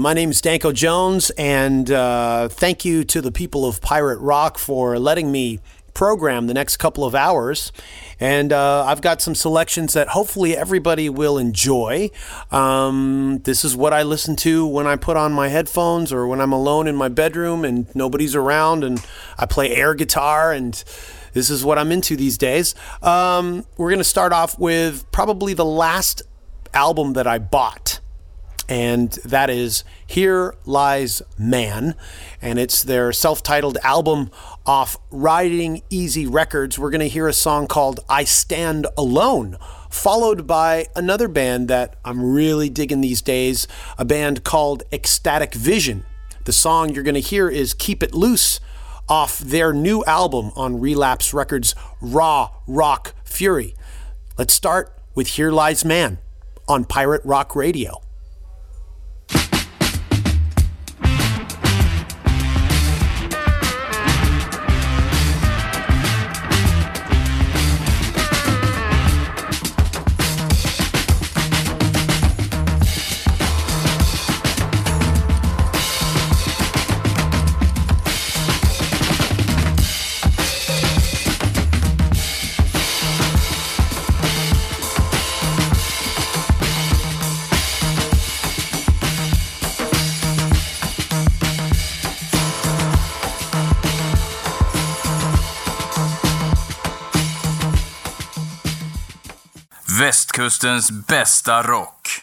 My name is Danko Jones, and uh, thank you to the people of Pirate Rock for letting me program the next couple of hours. And uh, I've got some selections that hopefully everybody will enjoy. Um, this is what I listen to when I put on my headphones or when I'm alone in my bedroom and nobody's around and I play air guitar and this is what I'm into these days. Um, we're going to start off with probably the last album that I bought and that is Here Lies Man. And it's their self titled album off Riding Easy Records. We're going to hear a song called I Stand Alone, followed by another band that I'm really digging these days, a band called Ecstatic Vision. The song you're going to hear is Keep It Loose off their new album on Relapse Records, Raw Rock Fury. Let's start with Here Lies Man on Pirate Rock Radio. Västkustens bästa rock.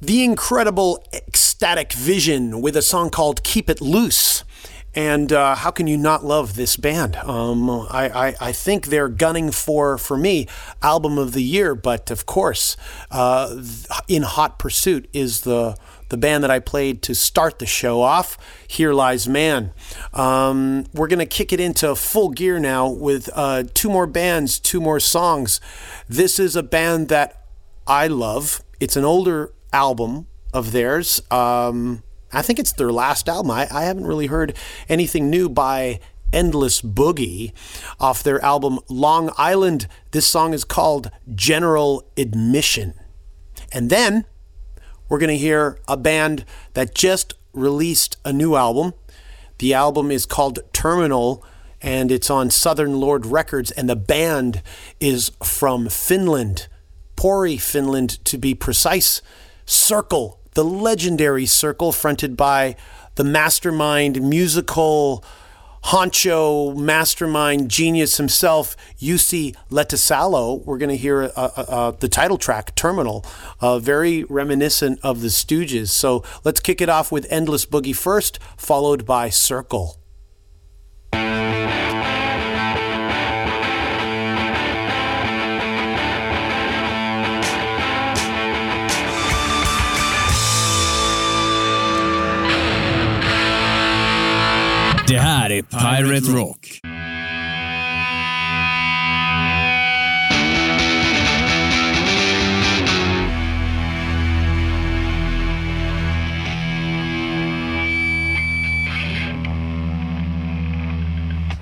The incredible ecstatic vision with a song called Keep It Loose. And uh, how can you not love this band? Um, I, I, I, think they're gunning for, for me, album of the year. But of course, uh, in hot pursuit is the the band that I played to start the show off. Here lies man. Um, we're gonna kick it into full gear now with uh, two more bands, two more songs. This is a band that I love. It's an older album of theirs. Um, I think it's their last album. I, I haven't really heard anything new by Endless Boogie off their album Long Island. This song is called General Admission. And then we're going to hear a band that just released a new album. The album is called Terminal and it's on Southern Lord Records, and the band is from Finland, Pori, Finland to be precise. Circle the legendary circle fronted by the mastermind musical honcho mastermind genius himself, Jussi Lehtisalo. We're going to hear uh, uh, uh, the title track, Terminal, uh, very reminiscent of the Stooges. So let's kick it off with Endless Boogie first, followed by Circle. Här är Pirate Rock.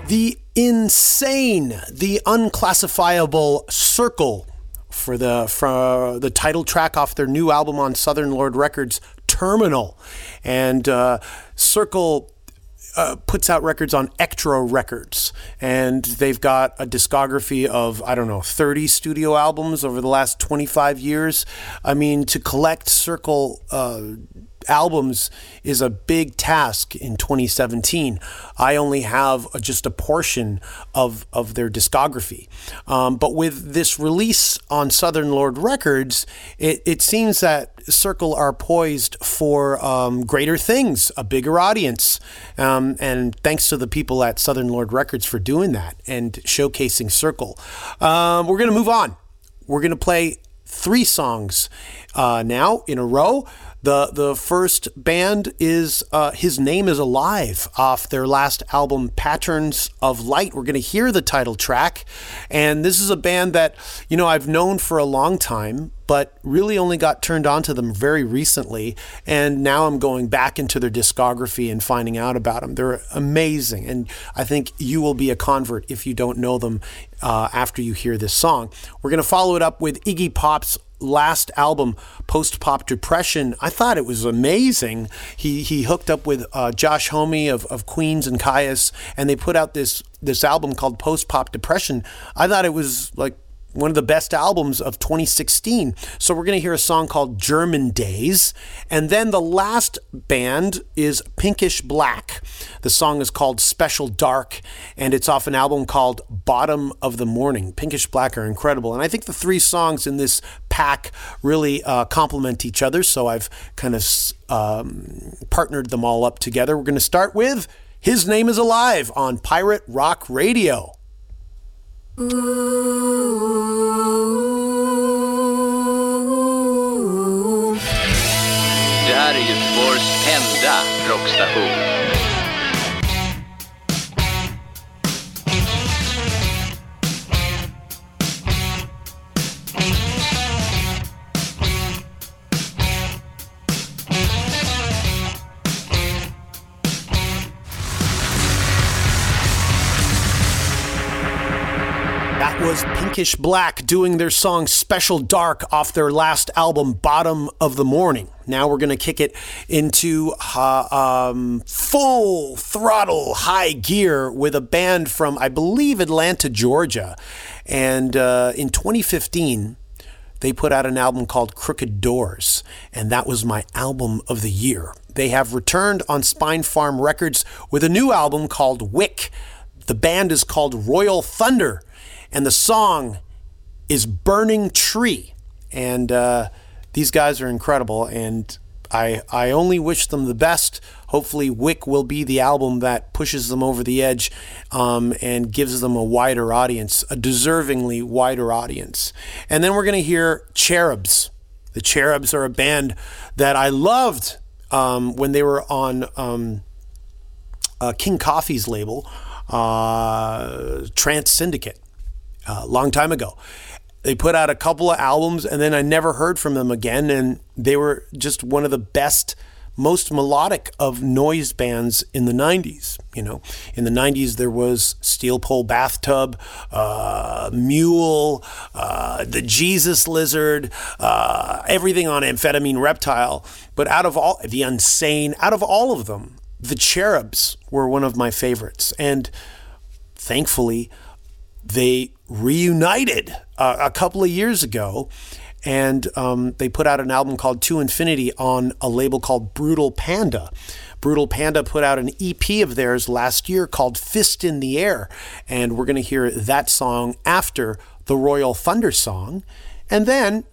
The insane, the unclassifiable circle for the for the title track off their new album on Southern Lord Records, Terminal, and uh, Circle uh, puts out records on Ektro Records, and they've got a discography of I don't know 30 studio albums over the last 25 years. I mean, to collect Circle. Uh, albums is a big task in 2017. I only have just a portion of, of their discography. Um, but with this release on Southern Lord Records, it, it seems that Circle are poised for um, greater things, a bigger audience. Um, and thanks to the people at Southern Lord Records for doing that and showcasing Circle. Um, we're going to move on. We're going to play three songs uh, now in a row. The the first band is uh, His Name is Alive off their last album Patterns of Light. We're going to hear the title track, and this is a band that you know I've known for a long time, but really only got turned on to them very recently, and now I'm going back into their discography and finding out about them. They're amazing, and I think you will be a convert if you don't know them uh, after you hear this song. We're going to follow it up with Iggy Pop's last album, Post Pop Depression, I thought it was amazing. He he hooked up with uh, Josh Homme of, of Queens and Kyuss, and they put out this this album called Post Pop Depression. I thought it was like one of the best albums of 2016. So we're going to hear a song called German Days. And then the last band is Pinkish Black. The song is called Special Dark, and it's off an album called Bottom of the Morning. Pinkish Black are incredible. And I think the three songs in this pack really uh, complement each other. So I've kind of um, partnered them all up together. We're going to start with His Name is Alive on Pirate Rock Radio. Det här är Göteborgs enda rockstation. Pinkish Black doing their song Special Dark off their last album, Bottom of the Morning. Now we're going to kick it into uh, um, full throttle high gear with a band from, I believe, Atlanta, Georgia. And uh, in 2015, they put out an album called Crooked Doors, and that was my album of the year. They have returned on Spinefarm Records with a new album called Wick. The band is called Royal Thunder and the song is Burning Tree. And uh, these guys are incredible, and I, I only wish them the best. Hopefully, Wick will be the album that pushes them over the edge um, and gives them a wider audience, a deservingly wider audience. And then we're going to hear Cherubs. The Cherubs are a band that I loved um, when they were on um, uh, King Coffey's label, uh, Trance Syndicate a long time ago. They put out a couple of albums and then I never heard from them again. And they were just one of the best, most melodic of noise bands in the 90s. You know, in the 90s, there was Steel Pole Bathtub, uh, Mule, uh, the Jesus Lizard, uh, everything on Amphetamine Reptile. But out of all, the Unsane, out of all of them, the Cherubs were one of my favorites. And thankfully, they reunited uh, a couple of years ago and um, they put out an album called To Infinity on a label called Brutal Panda. Brutal Panda put out an EP of theirs last year called Fist in the Air, and we're going to hear that song after the Royal Thunder song. And then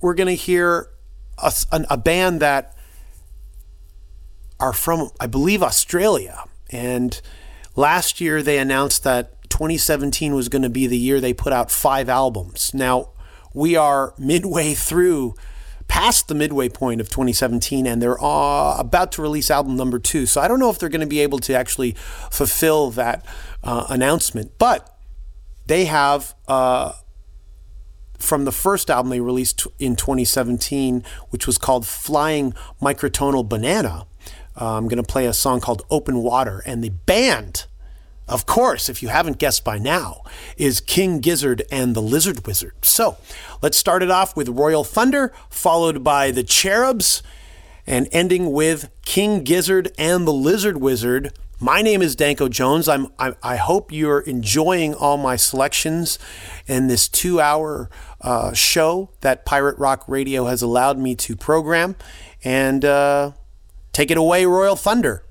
we're going to hear a, a band that are from, I believe, Australia. And last year they announced that 2017 was going to be the year they put out five albums. Now, we are midway through, past the midway point of 2017, and they're uh, about to release album number two. So I don't know if they're going to be able to actually fulfill that uh, announcement, but they have. Uh, from the first album they released in 2017, which was called Flying Microtonal Banana. Uh, I'm going to play a song called Open Water, and the band of course, if you haven't guessed by now, is King Gizzard and the Lizard Wizard. So let's start it off with Royal Thunder, followed by the Cherubs, and ending with King Gizzard and the Lizard Wizard. My name is Danko Jones. I'm, I, I hope you're enjoying all my selections and this two hour uh, show that Pirate Rock Radio has allowed me to program. And uh, take it away, Royal Thunder.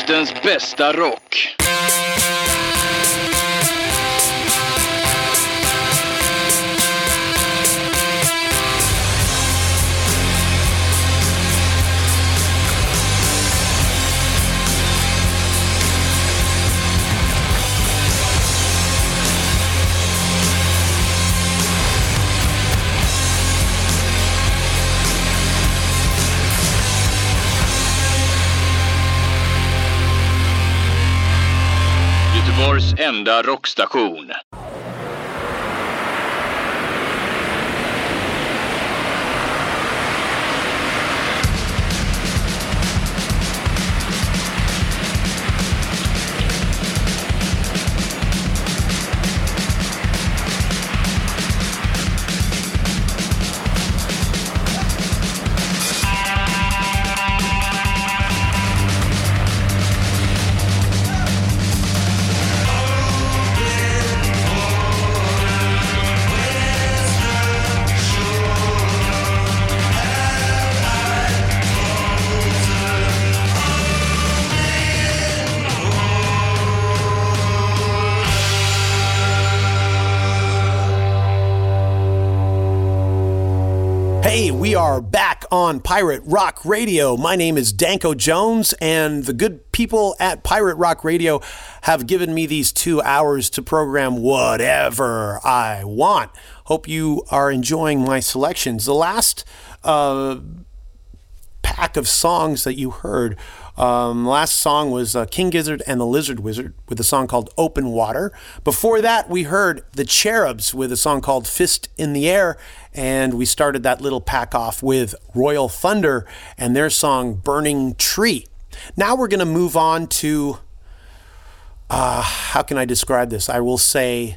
Västkustens bästa rock. Enda rockstation. On Pirate Rock Radio. My name is Danko Jones, and the good people at Pirate Rock Radio have given me these two hours to program whatever I want. Hope you are enjoying my selections. The last uh, pack of songs that you heard. Um, last song was uh, King Gizzard and the Lizard Wizard with a song called Open Water. Before that, we heard the Cherubs with a song called Fist in the Air. And we started that little pack off with Royal Thunder and their song Burning Tree. Now we're going to move on to, uh, how can I describe this? I will say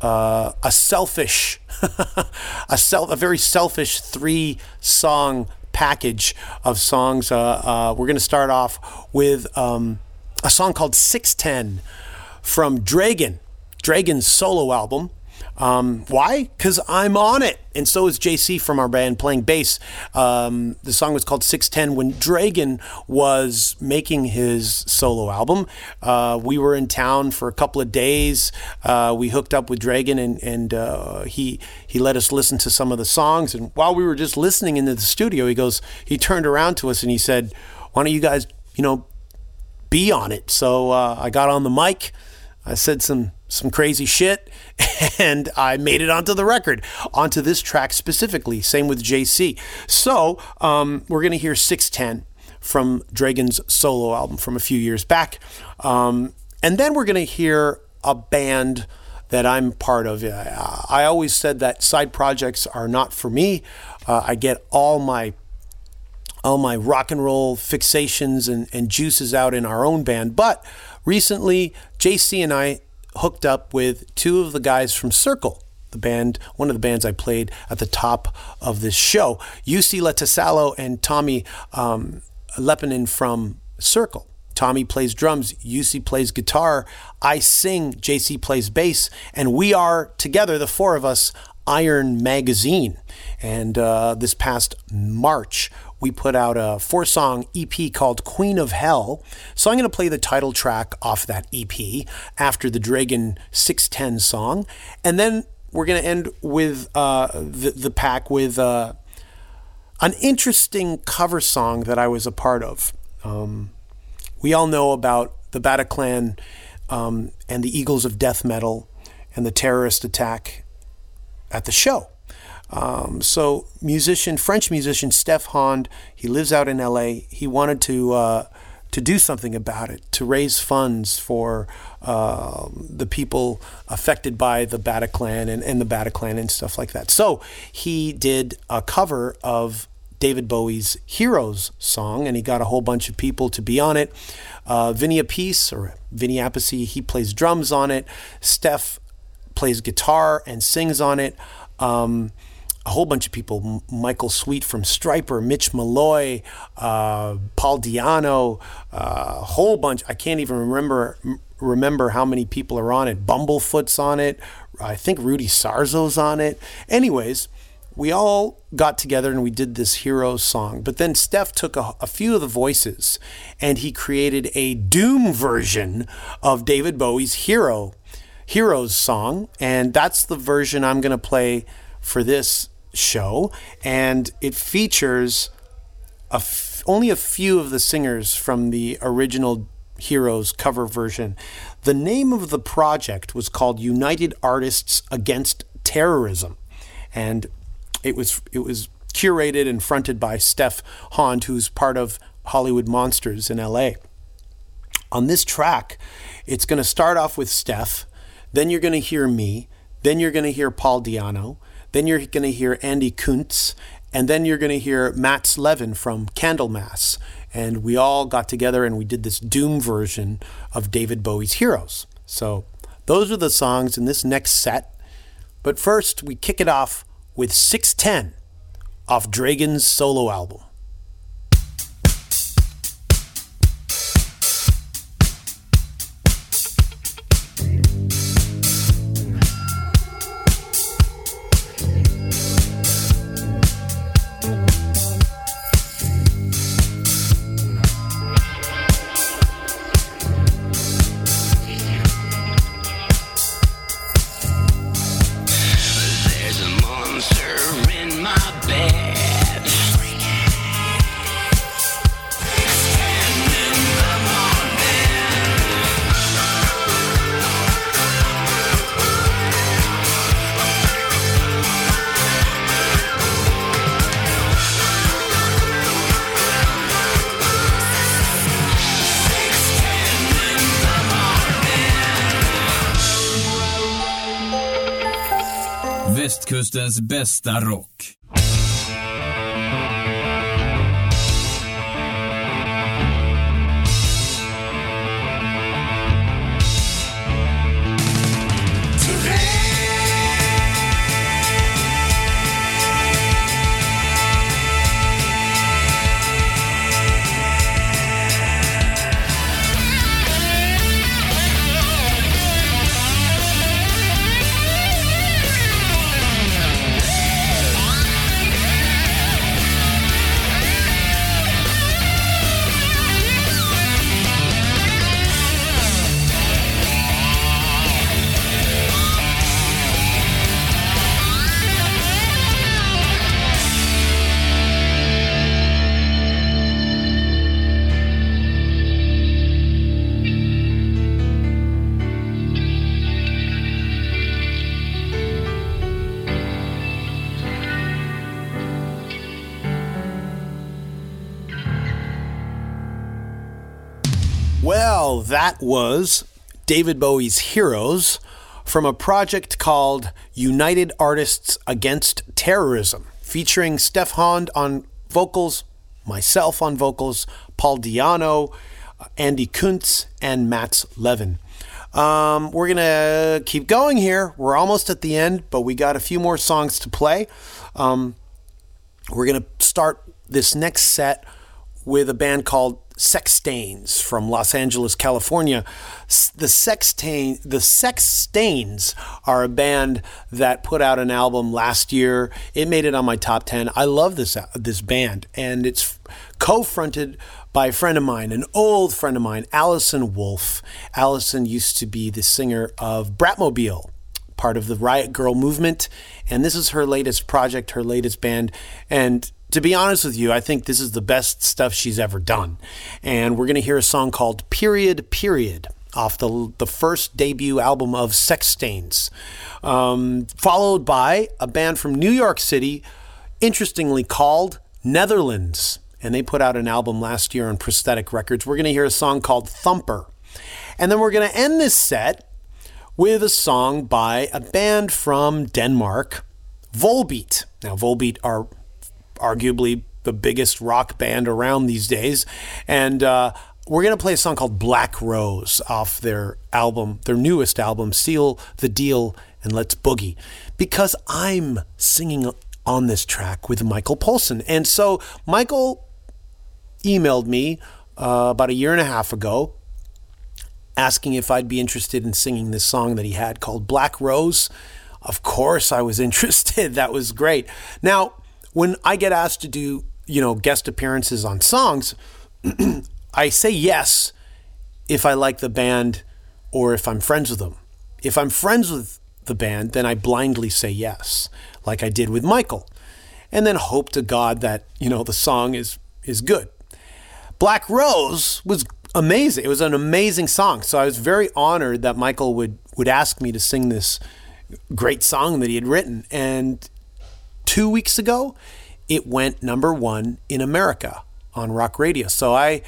uh, a selfish, a self, a very selfish three song package of songs. Uh, uh, we're going to start off with um, a song called 610 from Dregen, Dregen's solo album. Um, why? Because I'm on it. And so is JC from our band playing bass. Um, the song was called 610 when Dregen was making his solo album. Uh, we were in town for a couple of days. Uh, we hooked up with Dregen and, and uh, he, he let us listen to some of the songs. And while we were just listening into the studio, he goes, he turned around to us and he said, Why don't you guys, you know, be on it? So uh, I got on the mic. I said some some crazy shit and I made it onto the record, onto this track specifically. Same with JC. So um, we're going to hear 610 from Dregen's solo album from a few years back. Um, and then we're going to hear a band that I'm part of. I always said that side projects are not for me. Uh, I get all my all my rock and roll fixations and, and juices out in our own band. But recently, JC and I hooked up with two of the guys from Circle, the band, one of the bands I played at the top of this show, Jussi Lehtisalo and Tomi um, Leppänen from Circle. Tomi plays drums, Jussi plays guitar, I sing, JC plays bass, and we are together, the four of us, Iron Magazine. And uh, this past March, we put out a four song EP called Queen of Hell. So I'm going to play the title track off that EP after the Dregen 610 song. And then we're going to end with uh, the, the pack with uh, an interesting cover song that I was a part of. Um, we all know about the Bataclan um, and the Eagles of Death Metal and the terrorist attack at the show. Um, so, musician, French musician Steph Honde, he lives out in LA. He wanted to uh, to do something about it, to raise funds for uh, the people affected by the Bataclan and, and the Bataclan and stuff like that. So he did a cover of David Bowie's Heroes song, and he got a whole bunch of people to be on it. Uh, Vinny or Vinny Appice, he plays drums on it. Steph plays guitar and sings on it. Um, a whole bunch of people Michael Sweet from Stryper, Mitch Malloy, uh, Paul Di'Anno, uh, a whole bunch. I can't even remember remember how many people are on it. Bumblefoot's on it. I think Rudy Sarzo's on it. Anyways, we all got together and we did this hero song. But then Steph took a, a, few of the voices and he created a Doom version of David Bowie's Hero Heroes song. And that's the version I'm going to play for this show. And it features a f- only a few of the singers from the original Heroes cover version. The name of the project was called United Artists Against Terrorism. And it was it was curated and fronted by Steph Honde, who's part of Hollywood Monsters in LA. On this track, it's going to start off with Steph, then you're going to hear me, then you're going to hear Paul Di'Anno, then you're going to hear Andy Kuntz, and then you're going to hear Mats Levén from Candlemass. And we all got together and we did this Doom version of David Bowie's Heroes. So those are the songs in this next set. But first, we kick it off with 610 off Dregen's solo album. Västkustens bästa rock. Well, that was David Bowie's Heroes from a project called United Artists Against Terrorism, featuring Steph Honde on vocals, myself on vocals, Paul Di'Anno, Andy Kuntz, and Mats Levén. Um, we're going to keep going here. We're almost at the end, but we got a few more songs to play. Um, we're going to start this next set with a band called Sex Stains from Los Angeles, California. The Sex Stain, the Sex Stains are a band that put out an album last year. It made it on my top 10. I love this uh, this band and it's co-fronted by a friend of mine, an old friend of mine, Allison Wolfe. Allison used to be the singer of Bratmobile, part of the Riot Grrrl movement, and this is her latest project, her latest band, and to be honest with you, I think this is the best stuff she's ever done. And we're going to hear a song called Period, Period off the, the first debut album of Sex Stains, um, followed by a band from New York City, interestingly called Netherlands. And they put out an album last year on Prosthetic Records. We're going to hear a song called Thumper. And then we're going to end this set with a song by a band from Denmark, Volbeat. Now, Volbeat are arguably the biggest rock band around these days. And uh, we're going to play a song called Black Rose off their album, their newest album, Seal the Deal and Let's Boogie, because I'm singing on this track with Michael Poulsen. And so Michael emailed me uh, about a year and a half ago asking if I'd be interested in singing this song that he had called Black Rose of course I was interested. That was great. Now, when I get asked to do, you know, guest appearances on songs, I say yes if I like the band or if I'm friends with them. If I'm friends with the band, then I blindly say yes, like I did with Michael, and then hope to God that, you know, the song is is good. Black Rose was amazing. It was an amazing song. So I was very honored that Michael would would ask me to sing this great song that he had written. And two weeks ago, it went number one in America on rock radio. So I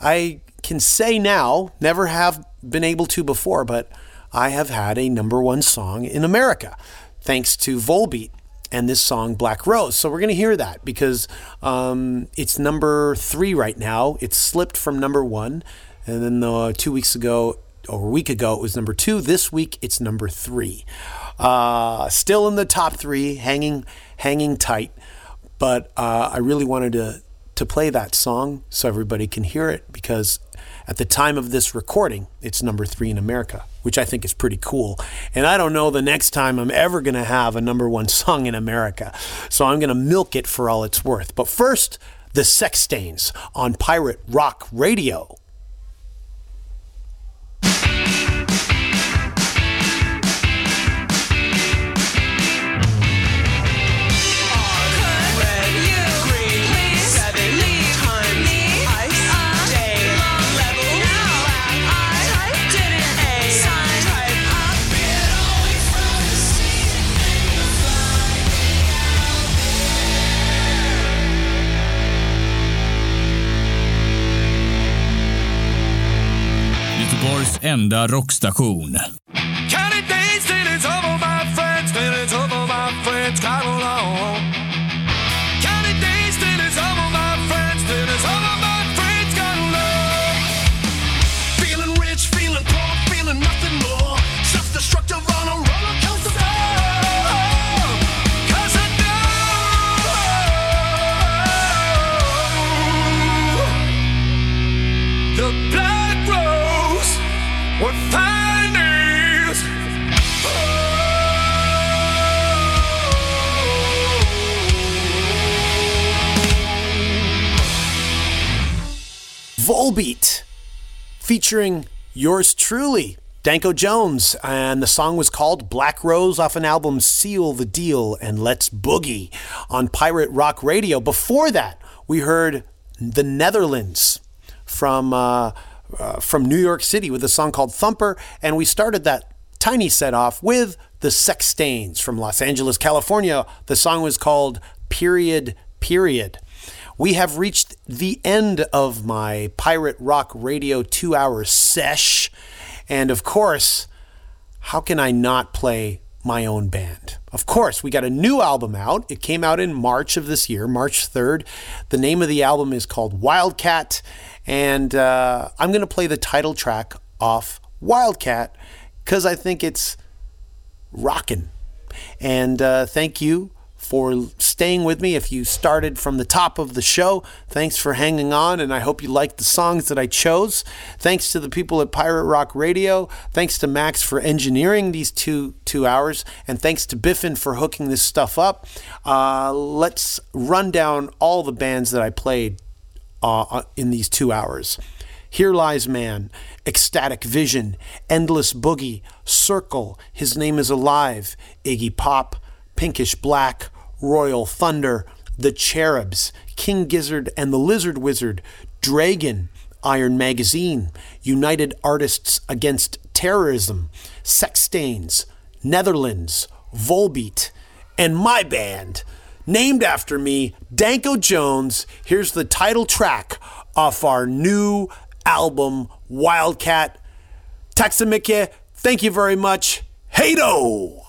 I can say now, never have been able to before, but I have had a number one song in America, thanks to Volbeat and this song Black Rose. So we're going to hear that because um, it's number three right now. It slipped from number one, and then uh, two weeks ago or a week ago it was number two. This week it's number three. Uh, still in the top three, hanging hanging tight. But uh, I really wanted to to play that song so everybody can hear it because at the time of this recording, it's number three in America, which I think is pretty cool. And I don't know the next time I'm ever going to have a number one song in America. So I'm going to milk it for all it's worth. But first, the Sex Stains on Pirate Rock Radio. Enda rockstation. Volbeat featuring yours truly, Danko Jones, and the song was called Black Rose off an album Seal the Deal and Let's Boogie on Pirate Rock Radio. Before that, we heard the Netherlands from uh, uh, from New York City with a song called Thumper, and we started that tiny set off with the Sex Stains from Los Angeles, California. The song was called Period Period we have reached the end of my Pirate Rock Radio two hour sesh. And of course, how can I not play my own band? Of course, we got a new album out. It came out in March of this year, March 3rd. The name of the album is called Wildcat. And uh, I'm going to play the title track off Wildcat because I think it's rocking. And uh, thank you for staying with me. If you started from the top of the show, thanks for hanging on, and I hope you liked the songs that I chose. Thanks to the people at Pirate Rock Radio. Thanks to Max for engineering these two two hours, and thanks to Biffin for hooking this stuff up. Uh, let's run down all the bands that I played uh, uh in these two hours. Here Lies Man, Ecstatic Vision, Endless Boogie, Circle, His Name is Alive, Iggy Pop, Pinkish Black, Royal Thunder, The Cherubs, King Gizzard and the Lizard Wizard, Dregen, Iron Magazine, United Artists Against Terrorism, Sex Stains, Netherlands, Volbeat, and my band, named after me, Danko Jones. Here's the title track off our new album, Wildcat. Taxamikia, thank you very much. Hado!